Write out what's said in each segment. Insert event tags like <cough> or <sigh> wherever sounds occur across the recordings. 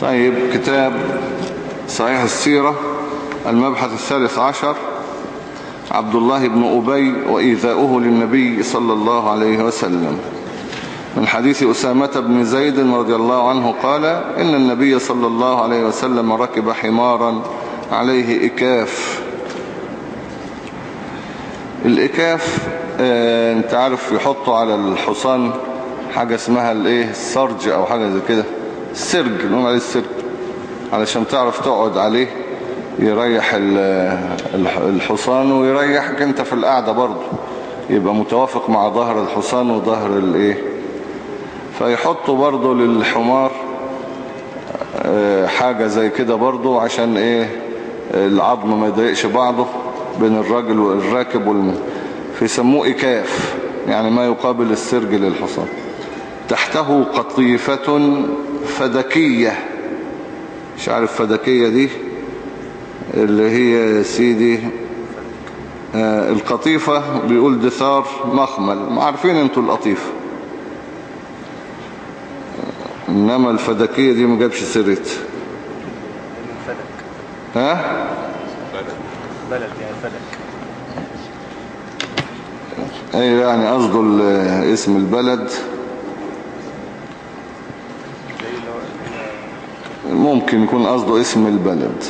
طيب كتاب صحيح السيرة المبحث الثالث عشر عبد الله بن أبي وإيذاؤه للنبي صلى الله عليه وسلم. من حديث أسامة بن زيد رضي الله عنه قال إن النبي صلى الله عليه وسلم ركب حمارا عليه إكاف. الإكاف آه أنت عارف يحطوا على الحصان حاجة اسمها الإيه السرج أو حاجة زي كده. السرج نقول عليه السرج؟ علشان تعرف تقعد عليه يريح الحصان ويريحك انت في القعدة برضه. يبقى متوافق مع ظهر الحصان وظهر الايه؟ فيحطوا برضه للحمار حاجة زي كده برضه عشان إيه؟ العظم ما يضايقش بعضه بين الراجل والراكب والم... فيسموه إكاف يعني ما يقابل السرج للحصان. تحته قطيفة فدكية. مش عارف فدكية دي؟ اللي هي سيدي آه القطيفة بيقول دثار مخمل. ما عارفين أنتوا القطيفة إنما الفدكية دي ما جابش سيرت ها؟ بلد يعني فلك أي يعني قصده اسم البلد. ممكن يكون قصده اسم البلد.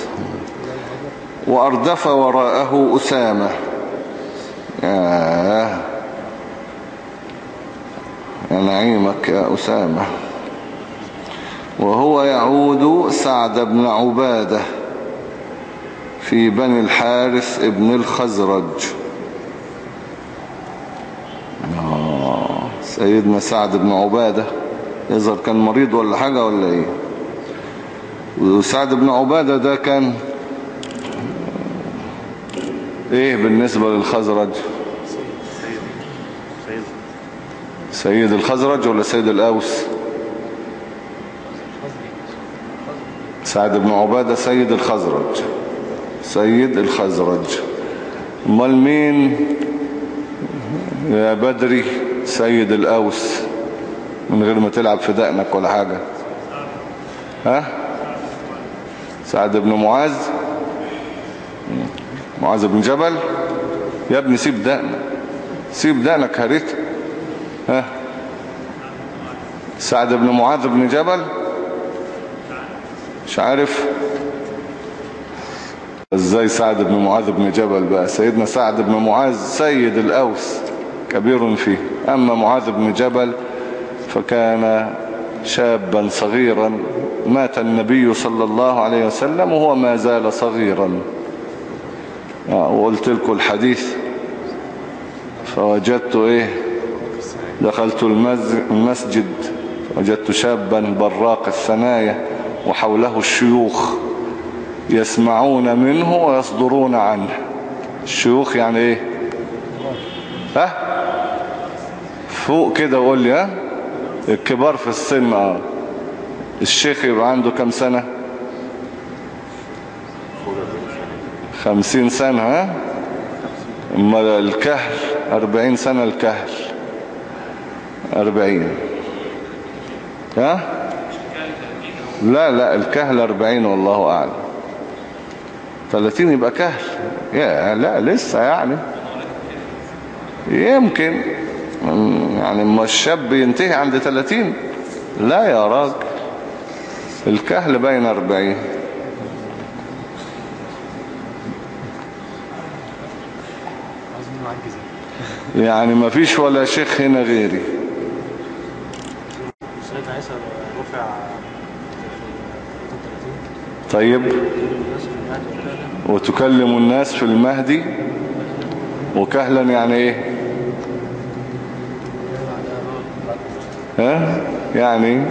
وأردف وراءه أسامة. يا نعيمك يا أسامة. وهو يعود سعد بن عبادة في بني الحارث ابن الخزرج. آه سيدنا سعد بن عبادة. يظهر كان مريض ولا حاجة ولا إيه؟ وسعد بن عبادة ده كان إيه بالنسبة للخزرج؟ سيد الخزرج ولا سيد الأوس؟ سعد بن عبادة سيد الخزرج. سيد الخزرج. أمال مين؟ يا بدري سيد الأوس. من غير ما تلعب في دقنك ولا حاجة. ها؟ سعد بن معاذ. معاذ بن جبل. يا ابني سيب دقنك سيب دقنك هريت ها. سعد بن معاذ بن جبل. مش عارف. إزاي سعد بن معاذ بن جبل بقى؟ سيدنا سعد بن معاذ سيد الأوس كبير فيه. أما معاذ بن جبل فكان شابا صغيرا مات النبي صلى الله عليه وسلم وهو ما زال صغيرا. وقلت لكم الحديث. فوجدت إيه؟ دخلت المسجد وجدت شابا براق الثنايا وحوله الشيوخ يسمعون منه ويصدرون عنه. الشيوخ يعني إيه؟ ها؟ فوق كده وقول لي ها؟ الكبار في السن آه. الشيخ يبقى عنده كم سنة؟ خمسين سنة ها؟ اما الكهل أربعين سنة الكهل أربعين. ها؟ لا لا الكهل أربعين والله أعلم. ثلاثين يبقى كهل. يا لا لسه يعني. يمكن. يعني ما الشاب ينتهي عند 30 لا يا راجل. الكهل بين 40 يعني ما فيش ولا شيخ هنا غيري. سيدنا عيسى رفع طيب. وتكلم الناس في المهدي. وكهلا يعني إيه؟ ها؟ يعني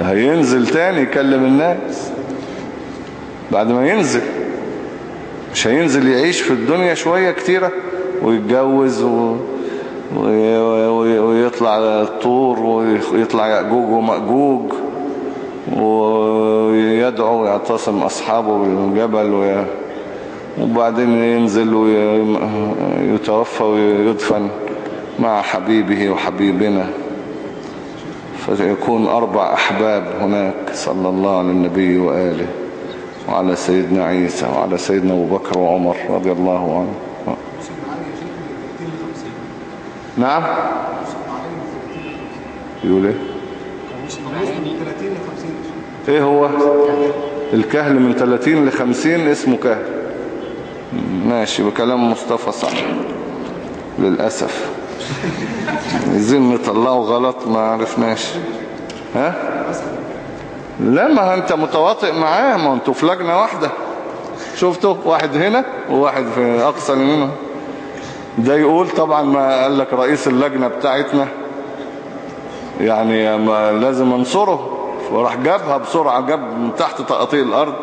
هينزل تاني يكلم الناس. بعد ما ينزل مش هينزل يعيش في الدنيا شوية كتيرة ويتجوز و... وي... وي... ويطلع الطور ويطلع يأجوج ومأجوج ويدعو ويعتصم أصحابه بالجبل وي... وبعدين ينزل ويتوفى ويدفن. مع حبيبه وحبيبنا فيكون أربع أحباب هناك صلى الله على النبي وآله وعلى سيدنا عيسى وعلى سيدنا أبو بكر وعمر رضي الله عنه. نعم؟ يقول إيه؟ إيه هو؟ الكهل من 30 ل 50 اسمه كهل. ماشي بكلام مصطفى صح للأسف. عايزين نطلعه غلط ما عرفناش. ها؟ لا ما انت متواطئ معاه ما أنتوا في لجنة واحدة. شفتوا؟ واحد هنا وواحد في أقصى منه ده يقول طبعا ما قال لك رئيس اللجنة بتاعتنا. يعني ما لازم انصره. وراح جابها بسرعة جاب من تحت تقطيع الأرض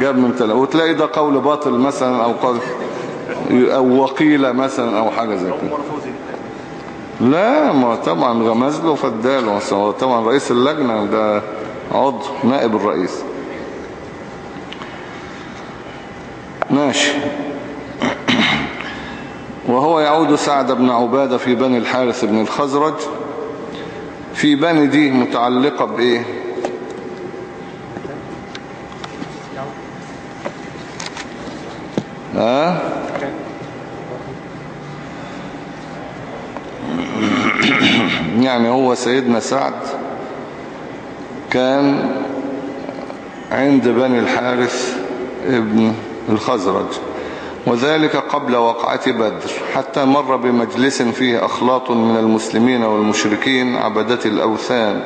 جاب من تلا وتلاقي ده قول باطل مثلا أو قول أو وقيلة مثلا أو حاجة زي كده. لا ما طبعا غمز له فداله طبعا رئيس اللجنة ده عضو نائب الرئيس. ماشي. <clears throat> وهو يعود سعد بن عبادة في بني الحارث بن الخزرج. في بني دي متعلقة بإيه؟ ها؟ يعني هو سيدنا سعد كان عند بني الحارث ابن الخزرج وذلك قبل وقعة بدر حتى مر بمجلس فيه أخلاط من المسلمين والمشركين عبدة الأوثان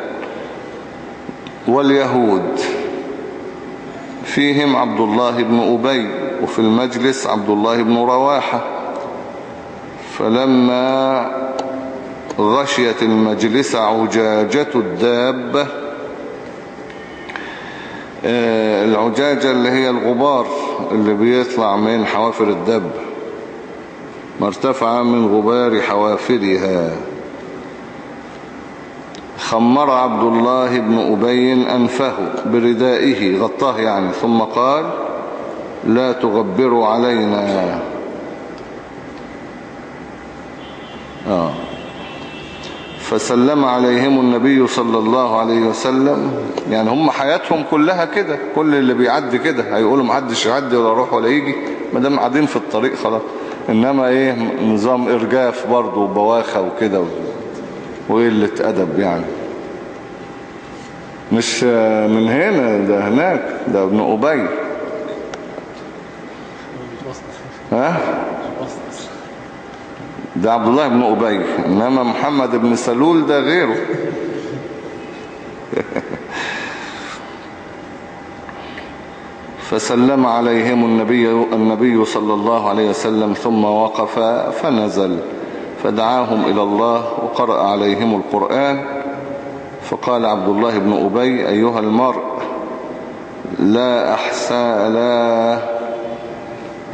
واليهود. فيهم عبد الله بن أبي وفي المجلس عبد الله بن رواحة. فلما غشيت المجلس عجاجة الدابة. العجاجة اللي هي الغبار اللي بيطلع من حوافر الدب مرتفعة من غبار حوافرها. خمر عبد الله بن أبي أنفه بردائه غطاه يعني ثم قال لا تغبروا علينا. فسلم عليهم النبي صلى الله عليه وسلم. يعني هم حياتهم كلها كده كل اللي بيعدي كده. هيقولوا محدش يعدي ولا يروح ولا يجي ما دام قاعدين في الطريق خلاص. إنما إيه نظام إرجاف برضه وبواخة وكده وقلة أدب يعني. مش من هنا ده هناك ده ابن أبي. ها؟ ده عبد الله بن أبي إنما محمد بن سلول ده غيره. <laughs> فسلم عليهم النبي, النبي صلى الله عليه وسلم ثم وقف فنزل فدعاهم إلى الله وقرأ عليهم القرآن. فقال عبد الله بن أبي أيها المرء لا أحسن, لا,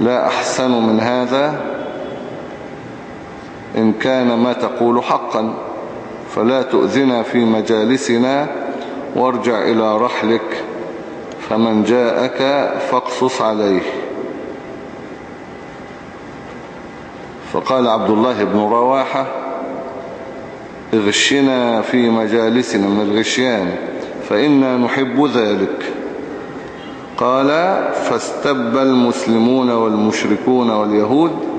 لا أحسن من هذا. إن كان ما تقول حقا فلا تؤذنا في مجالسنا وارجع إلى رحلك فمن جاءك فاقصص عليه. فقال عبد الله بن رواحة اغشنا في مجالسنا من الغشيان فإنا نحب ذلك. قال فاستب المسلمون والمشركون واليهود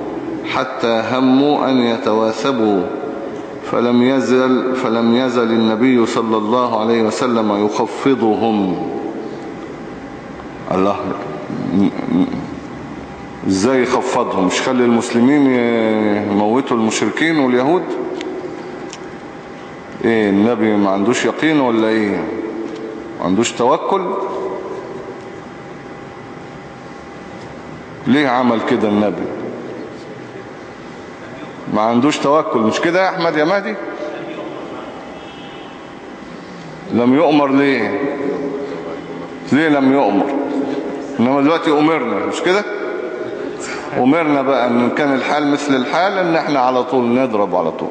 حتى هموا أن يتواثبوا. فلم يزل, فلم يزل النبي صلى الله عليه وسلم يخفضهم. الله إزاي يخفضهم؟ مش خلي المسلمين يموتوا المشركين واليهود؟ إيه النبي ما عندوش يقين ولا إيه؟ ما عندوش توكل؟ ليه عمل كده النبي؟ ما عندوش توكل. مش كده يا أحمد يا مهدي؟ لم يؤمر ليه؟ ليه لم يؤمر؟ إنما دلوقتي أمرنا مش كده؟ أمرنا بقى إن كان الحال مثل الحال إن إحنا على طول نضرب على طول.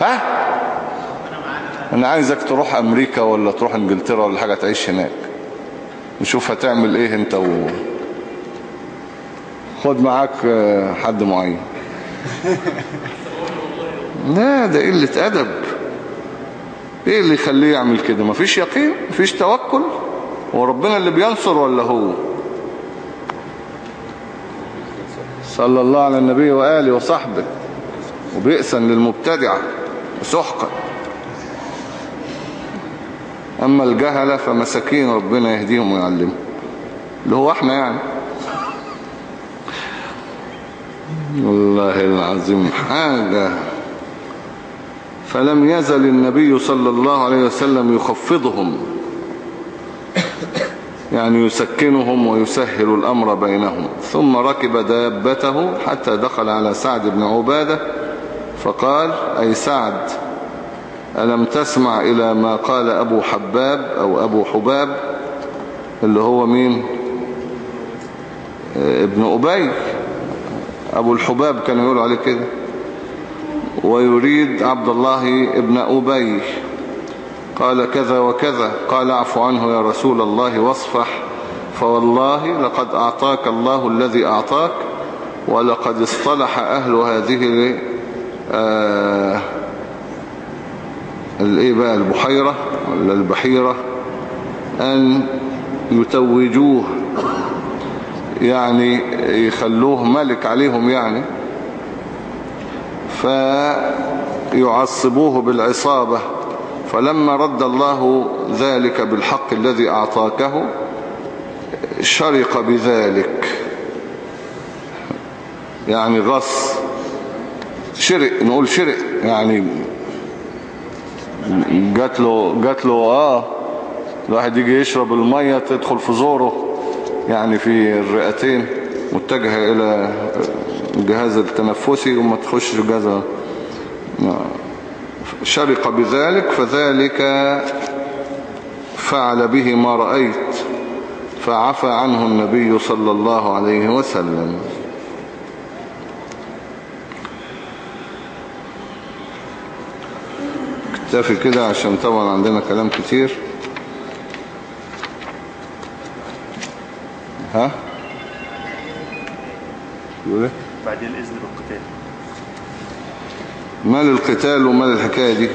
ها؟ أنا عايزك تروح أمريكا ولا تروح إنجلترا ولا حاجة تعيش هناك. نشوف هتعمل إيه أنت و... خد معاك حد معين. لا ده قلة أدب. إيه اللي يخليه يعمل كده؟ مفيش يقين مفيش توكل؟ هو ربنا اللي بينصر ولا هو؟ صلى الله على النبي وآله وصحبه. وبئسا للمبتدعة وسحقا. أما الجهلة فمساكين ربنا يهديهم ويعلمهم. اللي هو إحنا يعني. والله العظيم حاجة. فلم يزل النبي صلى الله عليه وسلم يخفضهم. يعني يسكنهم ويسهل الأمر بينهم. ثم ركب دابته حتى دخل على سعد بن عبادة فقال أي سعد ألم تسمع إلى ما قال أبو حباب أو أبو حباب اللي هو مين؟ ابن أبي؟ أبو الحباب كانوا يقولوا عليه كده. ويريد عبد الله ابن أبي. قال كذا وكذا. قال اعف عنه يا رسول الله واصفح. فوالله لقد أعطاك الله الذي أعطاك ولقد اصطلح أهل هذه آه بقى البحيرة ولا البحيرة أن يتوجوه. يعني يخلوه ملك عليهم يعني فيعصبوه بالعصابة. فلما رد الله ذلك بالحق الذي أعطاكه شرق بذلك. يعني غص. شرق نقول شرق يعني جات له جات له آه الواحد يجي يشرب المية تدخل في زوره. يعني في الرئتين متجهة إلى الجهاز التنفسي وما تخش الجهاز شرق بذلك فذلك فعل به ما رأيت فعفى عنه النبي صلى الله عليه وسلم. اكتفي كده عشان طبعا عندنا كلام كتير. ها؟ يقول إيه؟ بعد الإذن بالقتال مال القتال ومال الحكاية دي.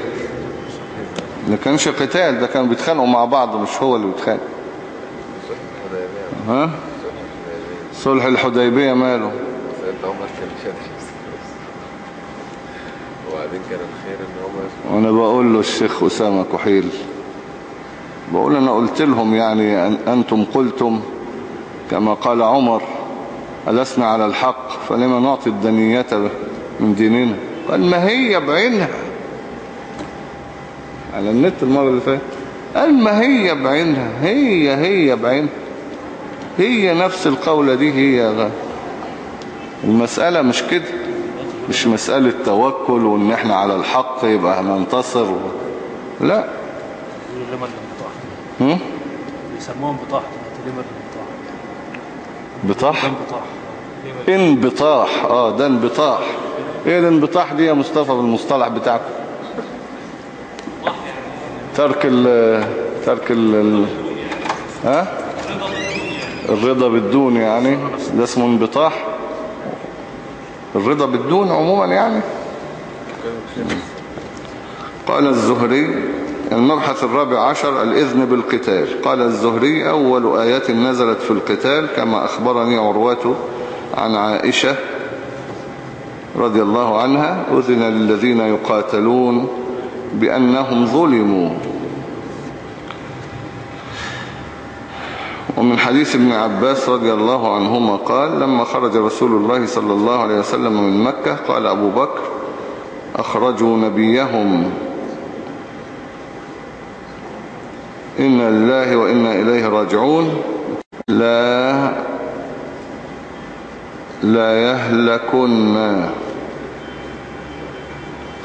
ما كانش قتال ده كانوا بيتخانقوا مع بعض مش هو اللي بيتخانق. ها؟ صلح الحديبية ماله. سيدنا عمر كان شاف وبعدين كان الخير ان وأنا بقول له الشيخ أسامة كحيل. بقول أنا قلت لهم يعني أن أنتم قلتم. كما قال عمر ألسنا على الحق فلما نعطي الدنية من ديننا؟ قال ما هي بعينها على النت المرة اللي فاتت. قال ما هي بعينها هي هي بعينها هي نفس القولة دي هي غ... المسألة مش كده مش مسألة توكل وإن إحنا على الحق يبقى هننتصر و... لا؟ يسموهم بطاح دلوقتي لمن البطاح بطاح؟ انبطاح آه ده انبطاح. إيه الانبطاح دي يا مصطفى بالمصطلح بتاعكم؟ ترك ال ترك ال- ها؟ الرضا بالدون يعني ده اسمه انبطاح. الرضا بالدون عموما يعني. قال الزهري المبحث الرابع عشر الإذن بالقتال. قال الزهري أول آيات نزلت في القتال كما أخبرني عروته عن عائشة رضي الله عنها أذن للذين يقاتلون بأنهم ظلموا. ومن حديث ابن عباس رضي الله عنهما قال لما خرج رسول الله صلى الله عليه وسلم من مكة قال أبو بكر أخرجوا نبيهم. إنا لله وإنا إليه راجعون. لا لا يهلكن.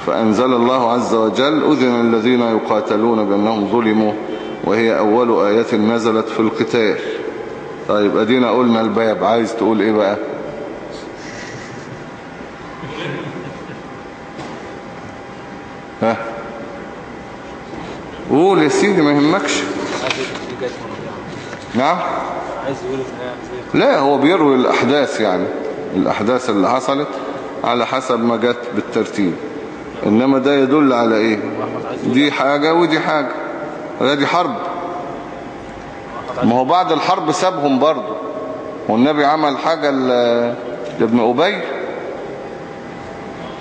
فأنزل الله عز وجل. أذن الذين يقاتلون بأنهم ظلموا. وهي أول آيات نزلت في القتال. طيب أدينا قلنا الباب. عايز تقول إيه بقى؟ قول يا سيدي ما يهمكش. نعم؟ لا هو بيروي الأحداث يعني الأحداث اللي حصلت على حسب ما جت بالترتيب. إنما ده يدل على عايز دي حاجة ودي حاجة. دي حرب. ما هو بعد الحرب سابهم برضه. والنبي عمل حاجة لابن أبي.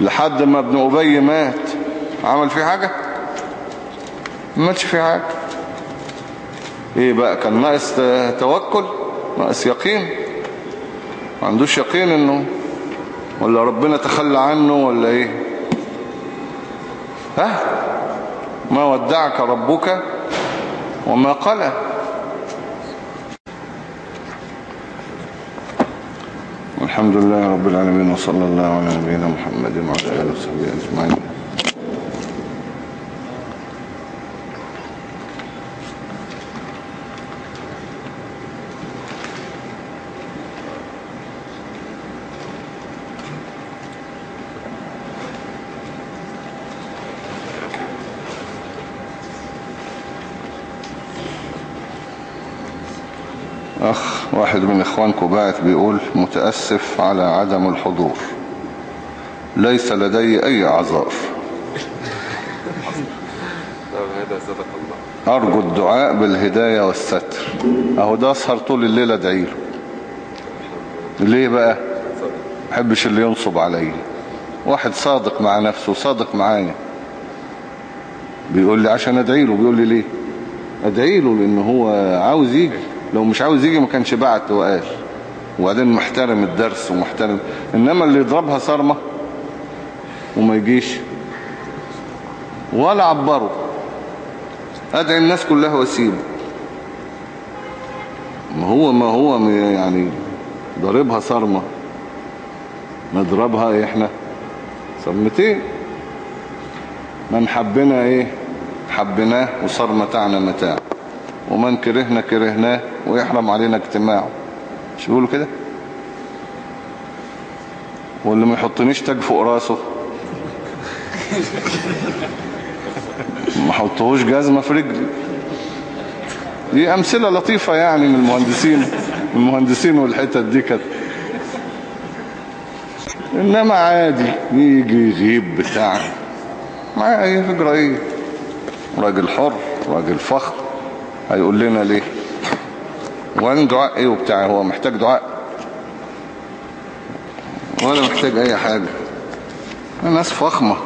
لحد ما ابن أبي مات. عمل فيه حاجة؟ ما ماتش فيه حاجة إيه بقى كان ناقص توكل ناقص يقين. ما عندوش يقين إنه ولا ربنا تخلى عنه ولا إيه. ها؟ ما ودعك ربك وما قلى. الحمد لله رب العالمين وصلى الله على نبينا محمد وعلى آله وصحبه أجمعين. أخ واحد من إخوانكم باعت بيقول متأسف على عدم الحضور. ليس لدي أي أعذار. أرجو الدعاء بالهداية والستر. أهو ده أسهر طول الليل أدعي له. ليه بقى؟ محبش اللي ينصب علي واحد صادق مع نفسه صادق معايا. بيقول لي عشان أدعي له بيقول لي ليه؟ أدعي له لأنه هو عاوز يجي. لو مش عاوز يجي ما كانش بعت وقال وبعدين محترم الدرس ومحترم. إنما اللي يضربها صارمة وما يجيش. ولا عبره. أدعي الناس كلها وأسيبه. ما هو ما هو يعني ضربها صرمة. نضربها إحنا. صرمتين. من حبنا إيه؟ حبناه وصار متاعنا متاع. ومن كرهنا كرهناه ويحرم علينا اجتماعه. مش بيقولوا كده؟ واللي ما يحطنيش تاج فوق راسه. ما حطهوش جزمة في رجلي. دي أمثلة لطيفة يعني من المهندسين المهندسين والحتت دي كانت. إنما عادي يجي يغيب بتاع إيه؟ فكرة إيه راجل حر راجل فخر. هيقول لنا ليه؟ وان دعاء إيه وبتاع؟ هو محتاج دعاء؟ ولا محتاج أي حاجة. ناس فخمة.